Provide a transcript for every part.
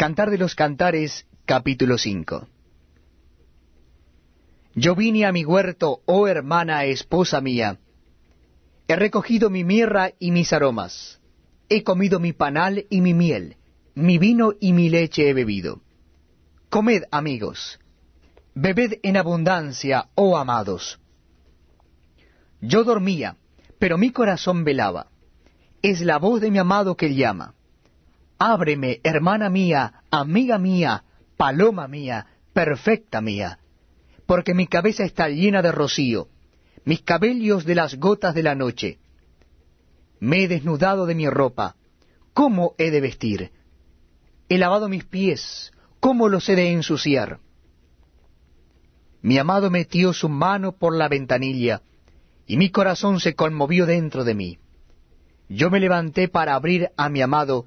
Cantar de los Cantares, capítulo 5. Yo vine a mi huerto, oh hermana, esposa mía. He recogido mi mirra y mis aromas. He comido mi panal y mi miel. Mi vino y mi leche he bebido. Comed, amigos. Bebed en abundancia, oh amados. Yo dormía, pero mi corazón velaba. Es la voz de mi amado que llama. Ábreme, hermana mía, amiga mía, paloma mía, perfecta mía, porque mi cabeza está llena de rocío, mis cabellos de las gotas de la noche. Me he desnudado de mi ropa, ¿cómo he de vestir? He lavado mis pies, ¿cómo los he de ensuciar? Mi amado metió su mano por la ventanilla, y mi corazón se conmovió dentro de mí. Yo me levanté para abrir a mi amado,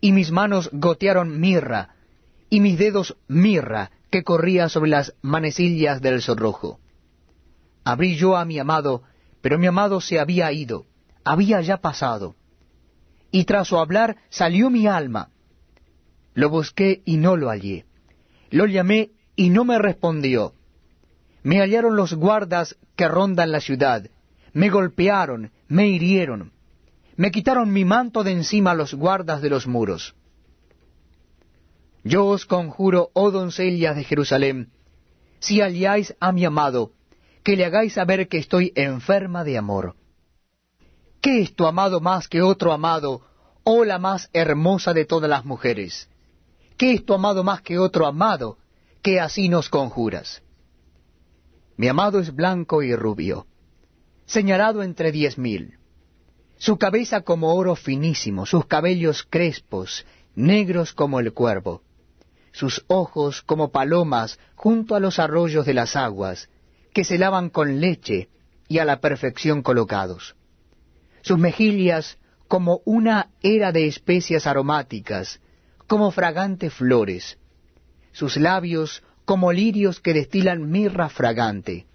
y mis manos gotearon mirra, y mis dedos mirra que corría sobre las manecillas del sorrojo. Abrí yo a mi amado, pero mi amado se había ido, había ya pasado. Y tras su hablar salió mi alma. Lo busqué y no lo hallé. Lo llamé y no me respondió. Me hallaron los guardas que rondan la ciudad, me golpearon, me hirieron me quitaron mi manto de encima los guardas de los muros. Yo os conjuro, oh doncellas de Jerusalén, si halláis a mi amado, que le hagáis saber que estoy enferma de amor. ¿Qué es tu amado más que otro amado, oh la más hermosa de todas las mujeres? ¿Qué es tu amado más que otro amado, que así nos conjuras? Mi amado es blanco y rubio, señalado entre diez mil su cabeza como oro finísimo, sus cabellos crespos, negros como el cuervo, sus ojos como palomas junto a los arroyos de las aguas, que se lavan con leche y a la perfección colocados, sus mejillas como una era de especias aromáticas, como fragantes flores, sus labios como lirios que destilan mirra fragante,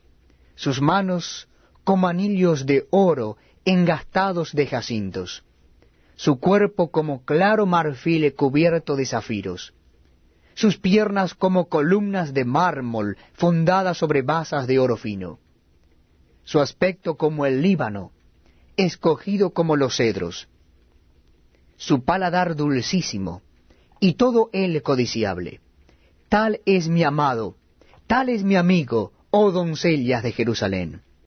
sus manos como anillos de oro engastados de jacintos, su cuerpo como claro marfil cubierto de zafiros, sus piernas como columnas de mármol fundadas sobre basas de oro fino, su aspecto como el Líbano, escogido como los cedros, su paladar dulcísimo, y todo él codiciable. Tal es mi amado, tal es mi amigo, oh doncellas de Jerusalén.